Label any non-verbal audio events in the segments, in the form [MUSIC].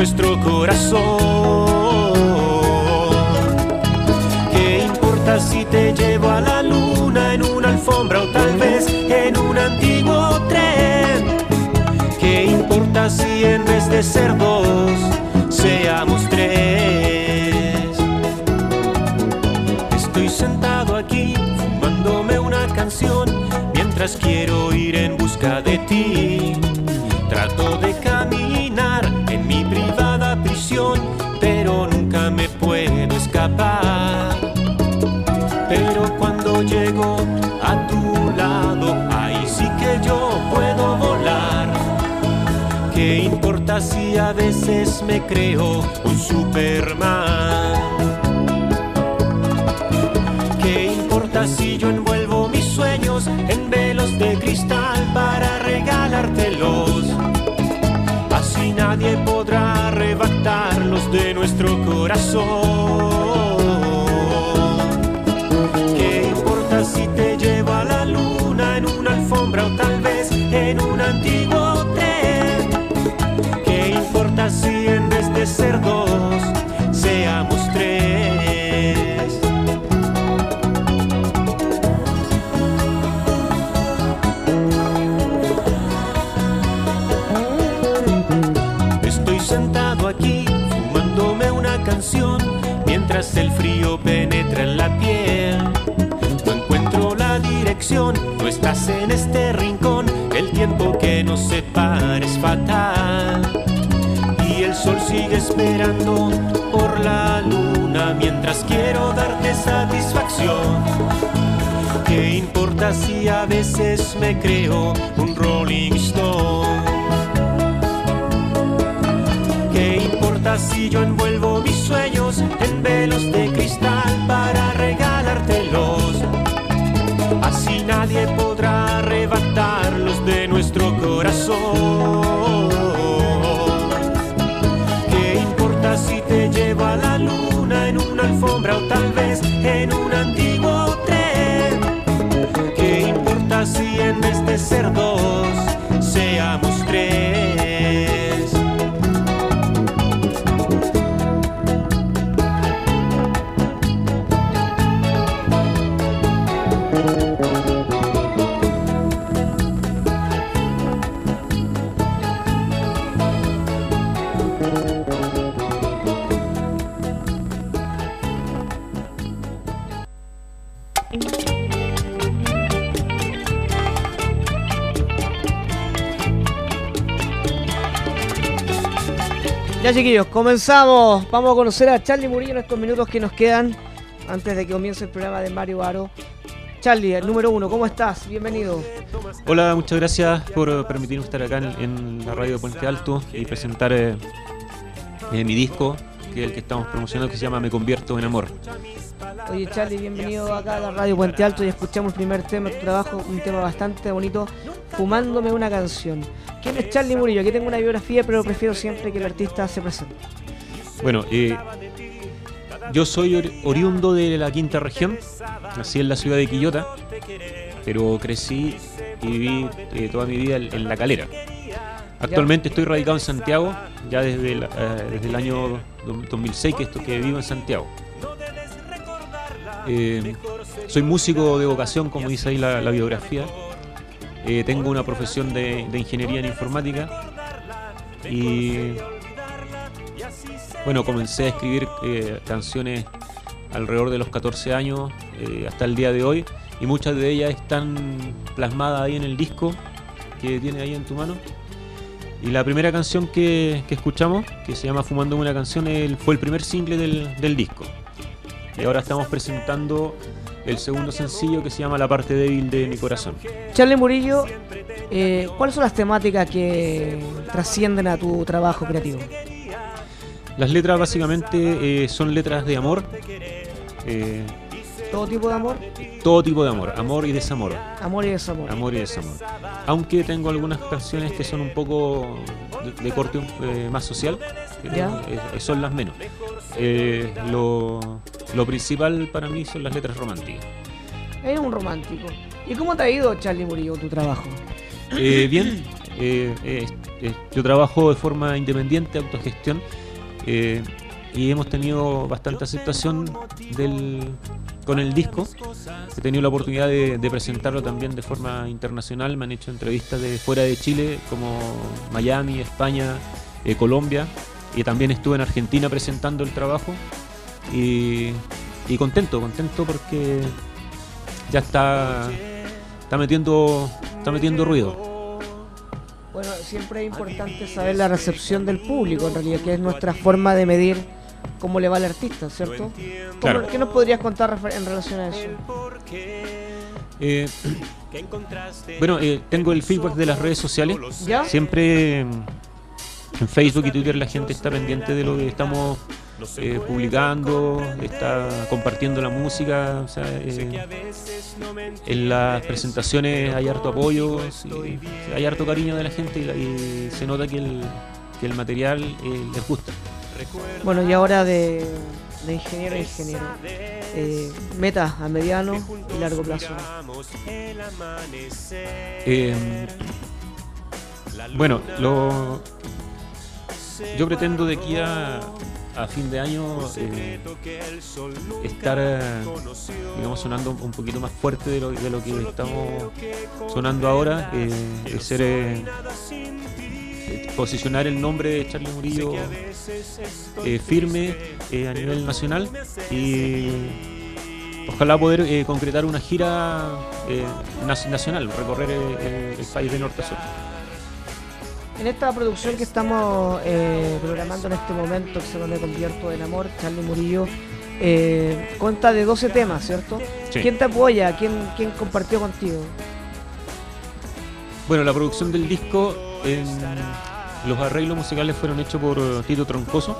nuestro corazón. ¿Qué importa si te llevo a la luna en una alfombra o tal vez en un antiguo tren? ¿Qué importa si en vez de ser dos seamos tres? Estoy sentado aquí fumándome una canción mientras quiero ir en busca de ti. Trato de caminar Pero cuando llego a tu lado, ahí sí que yo puedo volar. ¿Qué importa si a veces me creo un Superman? ¿Qué importa si yo envuelvo mis sueños en velos de cristal para regalártelos? Así nadie podrá de nuestro corazón. ¿Qué importa si te llevo a la luna en una alfombra o tal vez en un antiguo mientras el frío penetra en la piel. No encuentro la dirección, no estás en este rincón, el tiempo que nos separa es fatal. Y el sol sigue esperando por la luna mientras quiero darte satisfacción. ¿Qué importa si a veces me creo un Rolling Stone? Importa si yo envuelvo mis sueños en velos de cristal para regalártelos? Así nadie podrá arrebatarlos de nuestro corazón. ¿Qué importa si te llevo a la luna en una alfombra o tal vez en un antiguo tren? ¿Qué importa si en vez de Ya chiquillos, comenzamos. Vamos a conocer a Charlie Murillo en estos minutos que nos quedan antes de que comience el programa de Mario Aro. Charlie, el número uno, ¿cómo estás? Bienvenido. Hola, muchas gracias por permitirme estar acá en, en la radio de Puente Alto y presentar eh, eh, mi disco, que es el que estamos promocionando, que se llama Me Convierto en Amor. Oye Charlie, bienvenido acá a la radio Puente Alto y escuchamos el primer tema de tu trabajo, un tema bastante bonito, Fumándome una canción. ¿Quién es Charlie Murillo? Aquí tengo una biografía, pero prefiero siempre que el artista se presente. Bueno, eh, yo soy ori- oriundo de la quinta región, nací en la ciudad de Quillota, pero crecí y viví eh, toda mi vida en, en La Calera. Actualmente estoy radicado en Santiago, ya desde el, eh, desde el año do- 2006 que, esto, que vivo en Santiago. Eh, soy músico de vocación, como dice ahí la, biografía. Eh, tengo una profesión de, de ingeniería en informática y bueno, comencé a escribir eh, canciones alrededor de los 14 años hasta el día de hoy y muchas de ellas están plasmadas ahí en el disco que tiene ahí en tu mano. Y la primera canción que, que escuchamos, que se llama Fumando una canción, el- fue el primer single del, del disco. Y ahora estamos presentando el segundo sencillo que se llama La parte débil de mi corazón. Charlie Murillo, eh, ¿cuáles son las temáticas que trascienden a tu trabajo creativo? Las letras básicamente eh, son letras de amor, eh, ¿Todo tipo de amor? todo tipo de amor, amor y desamor. Amor y desamor. Amor y desamor. Aunque tengo algunas canciones que son un poco de, de corte eh, más social, Ya. eh, son las menos. Eh, lo, lo principal para mí son las letras románticas. Eres un romántico. ¿Y cómo te ha ido, Charlie Murillo, tu trabajo? Eh, bien, eh, yo trabajo de forma independiente, autogestión, y hemos tenido bastante aceptación del, con el disco. He tenido la oportunidad de, presentarlo también de forma internacional. Me han hecho entrevistas de fuera de Chile, como Miami, España, eh, Colombia. Y también estuve en Argentina presentando el trabajo. Y, y contento, contento porque ya está, está metiendo, está metiendo ruido. Bueno, siempre es importante saber la recepción del público, en realidad, que es nuestra forma de medir cómo le va al artista, ¿cierto? ¿Qué nos podrías contar en relación a eso? Eh, bueno, eh, tengo el feedback de las redes sociales. ¿Ya? Siempre en Facebook y Twitter la gente está pendiente de lo que estamos eh, publicando, está compartiendo la música. Eh, en las presentaciones hay harto apoyo, hay harto cariño de la gente y, se nota que el, que el material eh, les gusta. Bueno, y ahora de, ingeniero a ingeniero, metas a mediano y largo plazo. bueno, lo, yo pretendo de aquí a, fin de año eh, estar digamos sonando un poquito más fuerte de lo, de lo que estamos sonando ahora eh, ser eh, posicionar el nombre de Charlie Murillo firme a nivel nacional y ojalá poder concretar una gira nacional recorrer el país de norte a sur en esta producción que estamos eh, programando en este momento, que se llama Me convierto en amor, Charlie Murillo, eh, cuenta de 12 temas, ¿cierto? ¿Quién te apoya? ¿Quién, ¿Quién compartió contigo? Bueno, la producción del disco, los arreglos musicales fueron hechos por Tito Troncoso,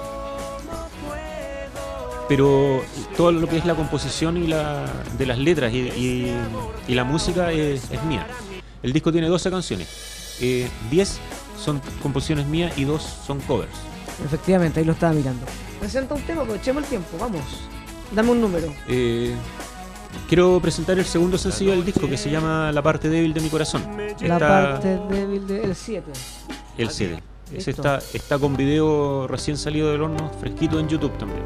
pero todo lo que es la composición y la, de las letras y, la música es, mía. El disco tiene 12 canciones, 10 eh, son composiciones mías y dos son covers. Efectivamente, ahí lo estaba mirando. Presenta un tema, aprovechemos el tiempo, vamos. Dame un número. Eh, quiero presentar el segundo sencillo del disco que se llama La parte débil de mi corazón. La parte débil del 7. El 7. está, está con video recién salido del horno, fresquito en YouTube también.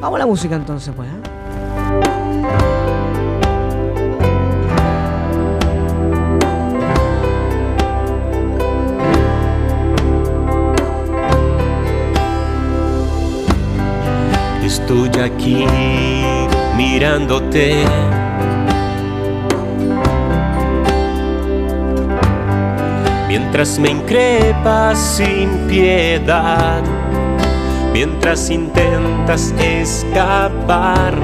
Vamos a la música entonces, pues. ¿eh? Estoy aquí mirándote. Mientras me increpas sin piedad, mientras intentas escapar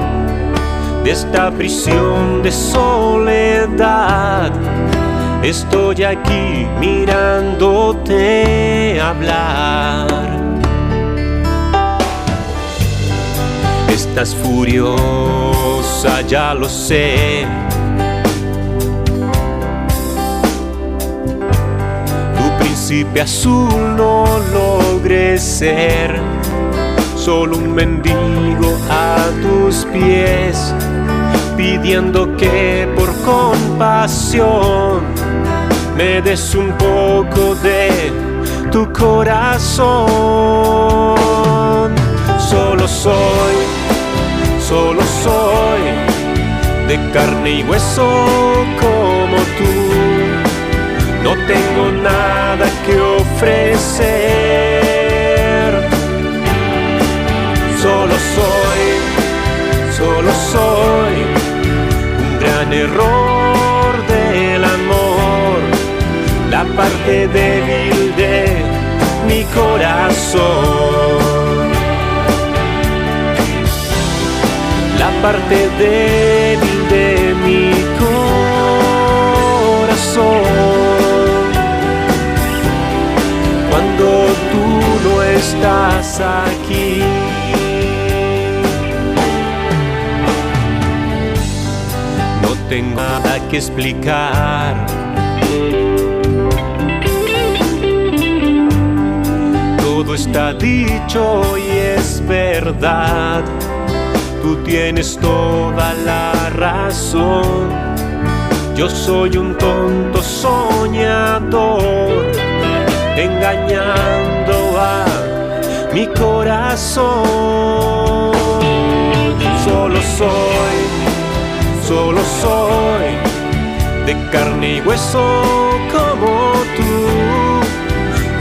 de esta prisión de soledad, estoy aquí mirándote hablar. Estás furiosa, ya lo sé. Tu príncipe azul no logré ser, solo un mendigo a tus pies, pidiendo que por compasión me des un poco de tu corazón. Solo soy solo soy de carne y hueso como tú. No tengo nada que ofrecer. Solo soy, solo soy un gran error del amor, la parte débil de mi corazón. Parte débil de mi corazón. Cuando tú no estás aquí. No tengo nada que explicar. Todo está dicho y es verdad tú tienes toda la razón. Yo soy un tonto soñador engañando a mi corazón. Solo soy, solo soy de carne y hueso como tú.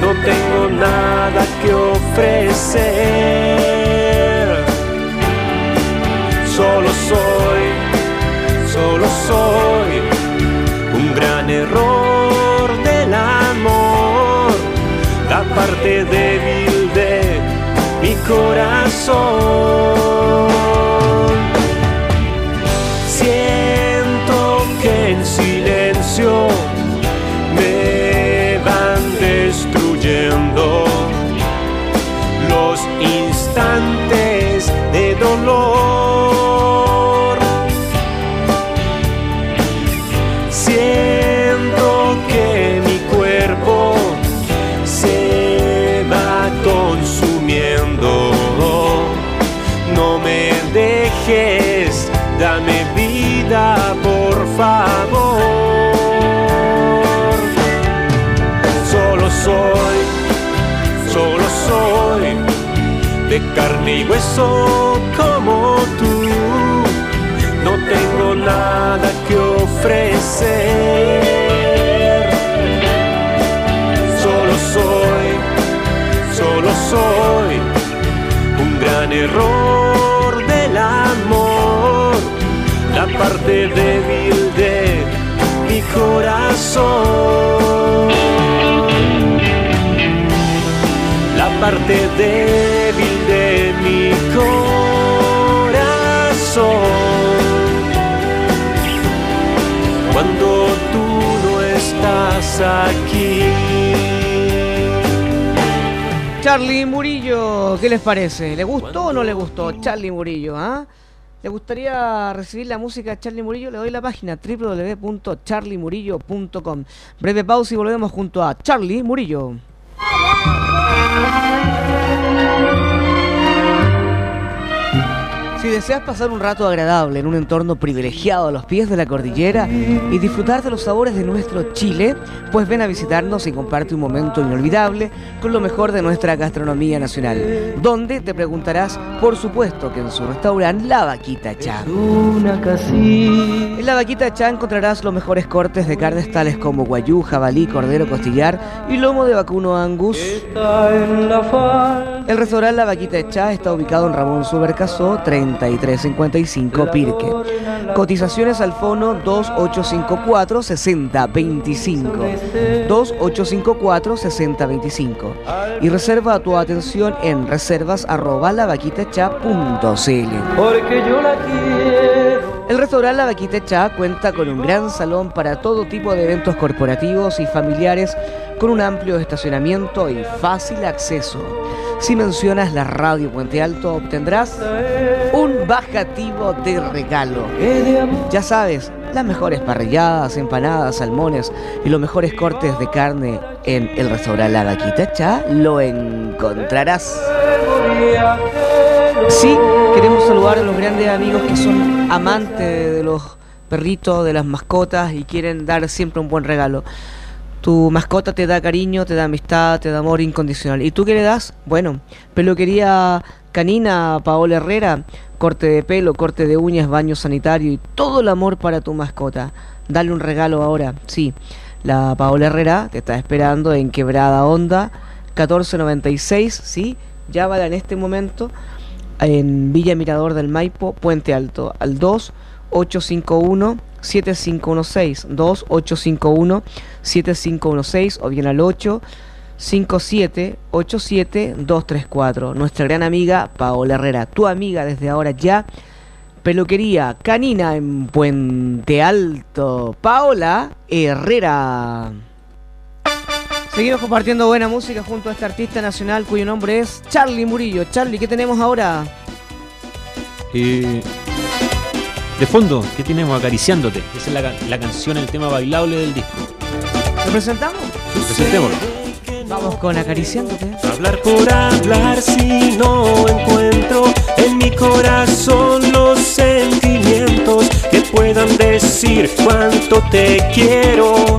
No tengo nada que ofrecer. Solo soy, solo soy un gran error del amor, la parte débil de mi corazón. Siento que en silencio carne y hueso como tú. No tengo nada que ofrecer. Solo soy, solo soy un gran error del amor, la parte débil de mi corazón. La parte débil mi corazón. Cuando tú no estás aquí. Charlie Murillo, ¿qué les parece? ¿Le gustó o no le gustó Charlie Murillo? ¿ah? ¿Le gustaría recibir la música de Charlie Murillo? Le doy la página www.charliemurillo.com. Breve pausa y volvemos junto a Charlie Murillo. Si deseas pasar un rato agradable en un entorno privilegiado a los pies de la cordillera y disfrutar de los sabores de nuestro Chile, pues ven a visitarnos y comparte un momento inolvidable con lo mejor de nuestra gastronomía nacional, donde te preguntarás, por supuesto, que en su restaurante La Vaquita casilla. En La Vaquita Chá encontrarás los mejores cortes de carnes tales como guayú, jabalí, cordero, costillar y lomo de vacuno angus. El restaurante La Vaquita Chá está ubicado en Ramón Subercasó 3355 Pirque. Cotizaciones al fono 2854 6025. 2854 6025. Y reserva tu atención en reservas arroba. Porque yo la quiero. El restaurante La Vaquita Chá cuenta con un gran salón para todo tipo de eventos corporativos y familiares con un amplio estacionamiento y fácil acceso. Si mencionas la radio Puente Alto obtendrás un bajativo de regalo. Ya sabes, las mejores parrilladas, empanadas, salmones y los mejores cortes de carne en el restaurante La Vaquita lo encontrarás. Sí, queremos saludar a los grandes amigos que son amantes de los perritos, de las mascotas y quieren dar siempre un buen regalo. Tu mascota te da cariño, te da amistad, te da amor incondicional. ¿Y tú qué le das? Bueno, peluquería canina Paola Herrera, corte de pelo, corte de uñas, baño sanitario y todo el amor para tu mascota. Dale un regalo ahora, sí. La Paola Herrera te está esperando en Quebrada Onda 1496, sí. Llávala en este momento en Villa Mirador del Maipo, Puente Alto, al 2851 7516 2851 7516 o bien al 8 57 87 234. Nuestra gran amiga Paola Herrera, tu amiga desde ahora ya. Peluquería Canina en Puente Alto. Paola Herrera. Seguimos compartiendo buena música junto a este artista nacional cuyo nombre es Charlie Murillo. Charlie, ¿qué tenemos ahora? Eh, de fondo, ¿qué tenemos? Acariciándote. Esa es la, la canción, el tema bailable del disco. ¿Lo presentamos? Presentémoslo. Vamos con Acariciándote. Hablar por hablar si no encuentro en mi corazón los sentimientos que puedan decir cuánto te quiero.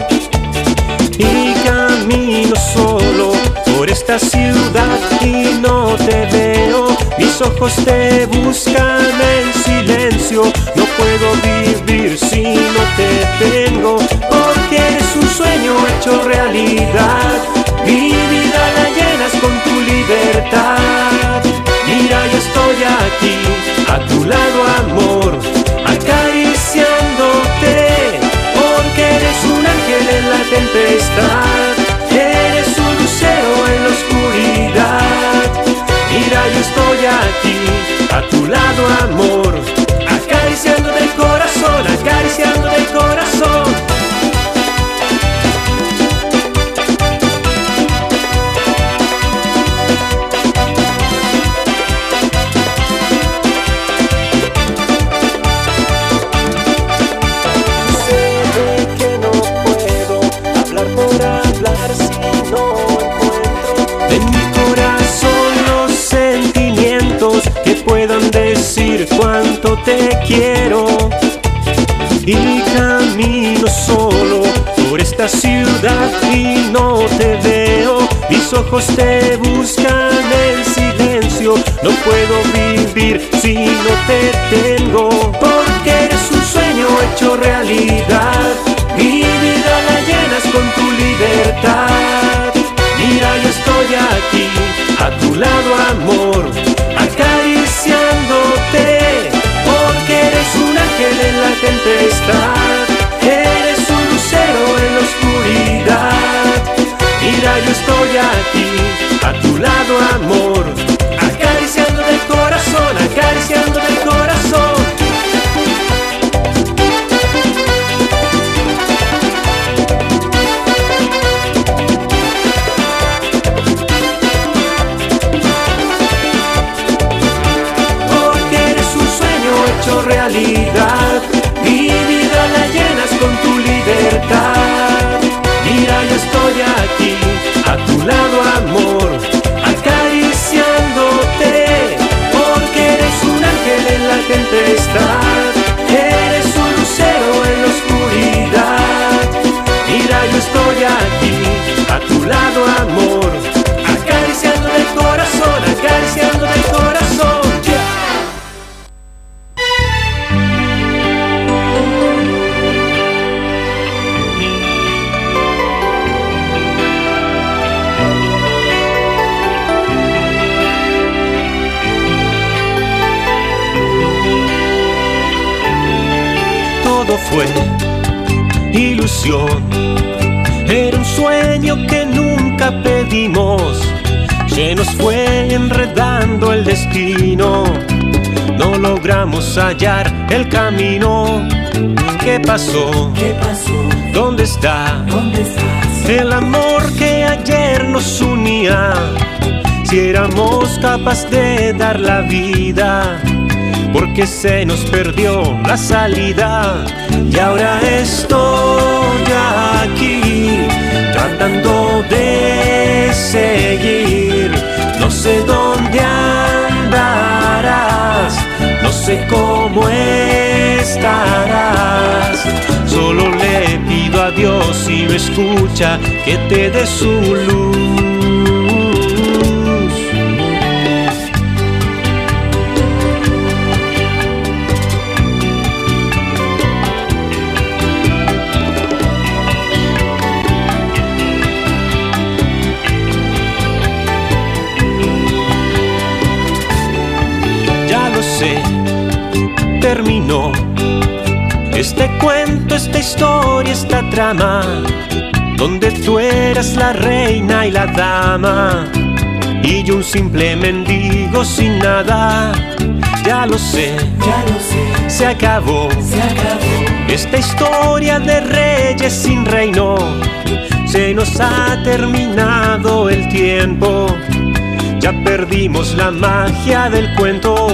Y camino solo esta ciudad y no te veo. Mis ojos te buscan en silencio. No puedo vivir si no te tengo, porque eres un sueño hecho realidad. Mi vida la llenas con tu libertad. Mira, yo estoy aquí, a tu lado, amor, estoy aquí, a tu lado, amor, te buscan en silencio. No puedo vivir si no te tengo. Porque eres un sueño hecho realidad. Mi vida la llenas con tu libertad. Mira, yo estoy aquí, a tu lado, amor, acariciándote, porque eres un ángel en la tempestad, eres un lucero en la oscuridad. Mira, yo estoy aquí, lado, amor, ¿Qué pasó? ¿Qué pasó? ¿Dónde está? ¿Dónde estás? El amor que ayer nos unía, si éramos capaces de dar la vida, porque se nos perdió la salida y ahora estoy aquí tratando de seguir, no sé dónde andarás, no sé cómo estarás. Solo le pido a Dios si me escucha que te dé su luz. Terminó. Este cuento, esta historia, esta trama, donde tú eras la reina y la dama, y yo un simple mendigo sin nada. Ya lo sé, Ya lo sé, se acabó. se acabó. Esta historia de reyes sin reino, se nos ha terminado el tiempo. Ya perdimos la magia del cuento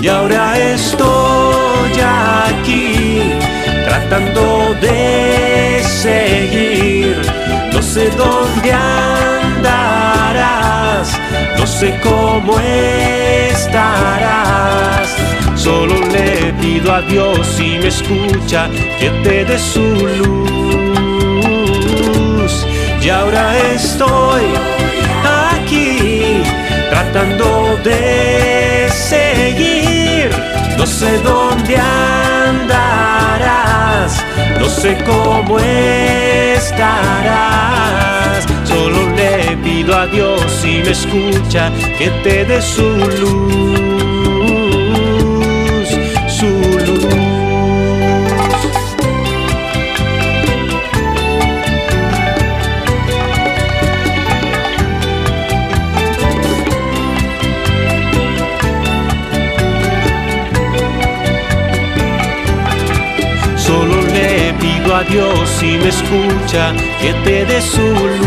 y ahora estoy aquí tratando de seguir. No sé dónde andarás, no sé cómo estarás. Solo le pido a Dios si me escucha que te dé su luz. Y ahora estoy tratando de seguir. No sé dónde andarás, no sé cómo estarás. Solo le pido a Dios si me escucha que te dé su luz, Dios si me escucha que te dé su luz,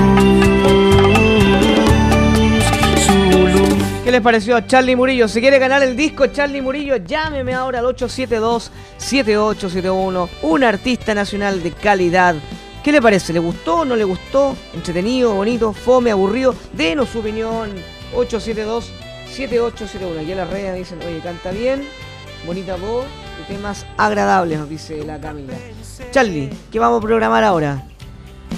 su luz. ¿Qué les pareció a Charlie Murillo? Si quiere ganar el disco Charlie Murillo, llámeme ahora al 872-7871. Un artista nacional de calidad. ¿Qué le parece? ¿Le gustó? ¿No le gustó? ¿Entretenido? ¿Bonito? ¿Fome? ¿Aburrido? Denos su opinión. 872-7871. Aquí en las redes dicen, oye, canta bien, bonita voz y temas agradables, nos dice la Camila. Charlie, ¿qué vamos a programar ahora?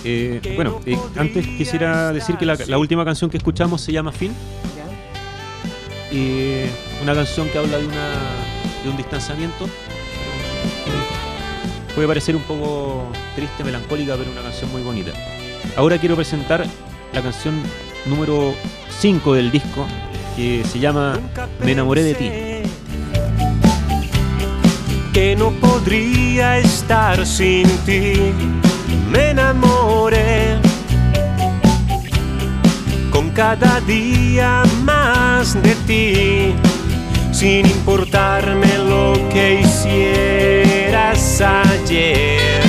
Eh, bueno, eh, antes quisiera decir que la, la última canción que escuchamos se llama Fin. Eh, una canción que habla de, una, de un distanciamiento. Puede parecer un poco triste, melancólica, pero una canción muy bonita. Ahora quiero presentar la canción número 5 del disco, que se llama Me enamoré de ti. Que no podría estar sin ti. Me enamoré con cada día más de ti, sin importarme lo que hicieras ayer.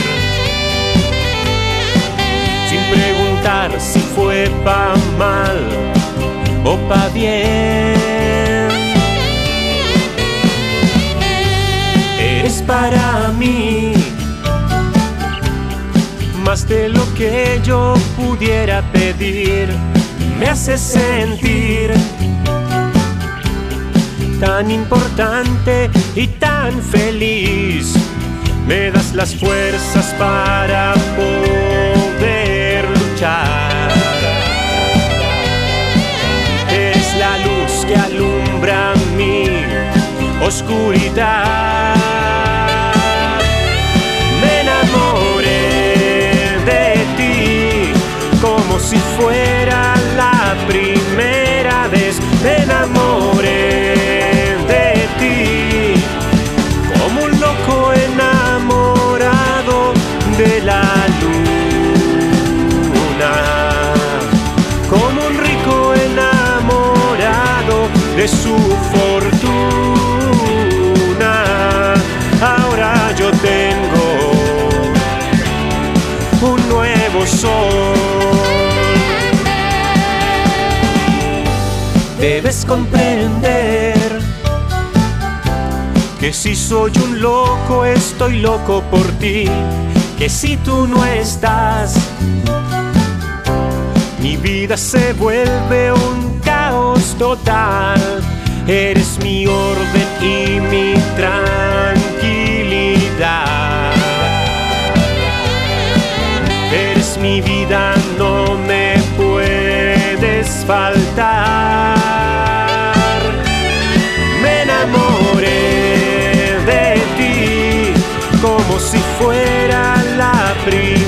Sin preguntar si fue pa' mal o pa' bien. Para mí más de lo que yo pudiera pedir. Me haces sentir tan importante y tan feliz. Me das las fuerzas para poder luchar. Eres la luz que alumbra mi oscuridad. Fuera la primera vez. Me enamoré de ti como un loco enamorado de la luna, como un rico enamorado de su fortuna. Ahora yo tengo un nuevo sol. Comprender que si soy un loco, estoy loco por ti. Que si tú no estás, mi vida se vuelve un caos total. Eres mi orden y mi tranquilidad. Eres mi vida, no me puedes faltar. La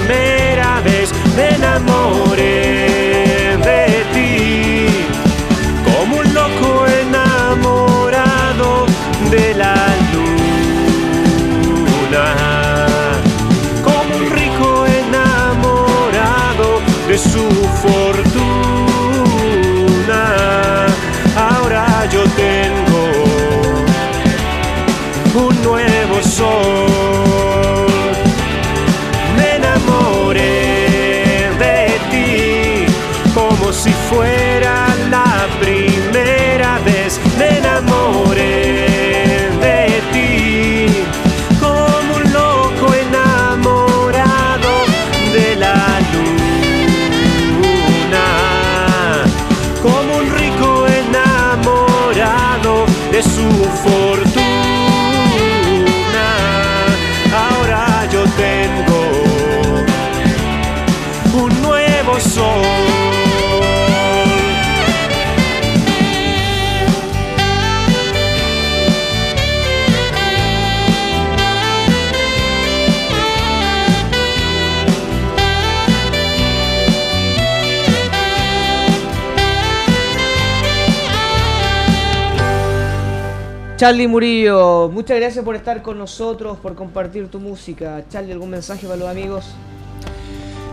Charlie Murillo, muchas gracias por estar con nosotros, por compartir tu música. Charlie, ¿algún mensaje para los amigos?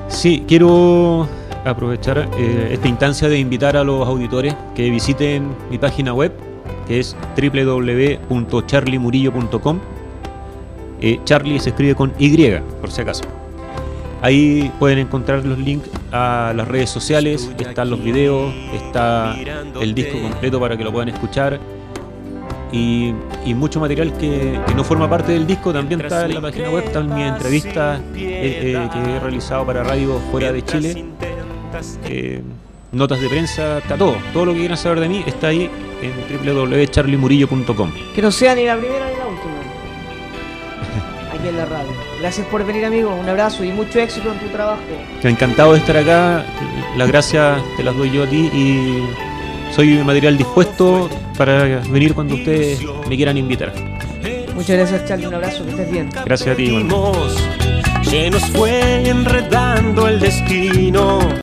Sí, quiero aprovechar eh, esta instancia de invitar a los auditores que visiten mi página web, que es www.charliemurillo.com. Eh, Charlie se escribe con Y, por si acaso. Ahí pueden encontrar los links a las redes sociales, están los videos, está el disco completo para que lo puedan escuchar. Y, y mucho material que, que no forma parte del disco también está en la página web, están mis entrevistas eh, eh, que he realizado para radio fuera de Chile, eh, notas de prensa, está todo, todo lo que quieran saber de mí está ahí en www.charliemurillo.com. Que no sea ni la primera ni la última. [LAUGHS] Aquí en la radio. Gracias por venir, amigo. Un abrazo y mucho éxito en tu trabajo. Encantado de estar acá, las gracias te las doy yo a ti y soy material dispuesto para venir cuando ustedes me quieran invitar. Muchas gracias, Charlie. Un abrazo, que estés bien. Gracias a ti, igualmente. que nos fue enredando el destino.